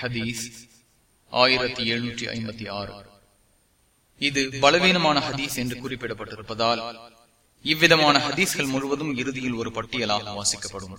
ஹதீஸ் ஆயிரத்தி எழுநூற்றி ஐம்பத்தி ஆறு. இது பலவீனமான ஹதீஸ் என்று குறிப்பிடப்பட்டிருப்பதால் இவ்விதமான ஹதீஸ்கள் முழுவதும் இறுதியில் ஒரு பட்டியலாக வாசிக்கப்படும்.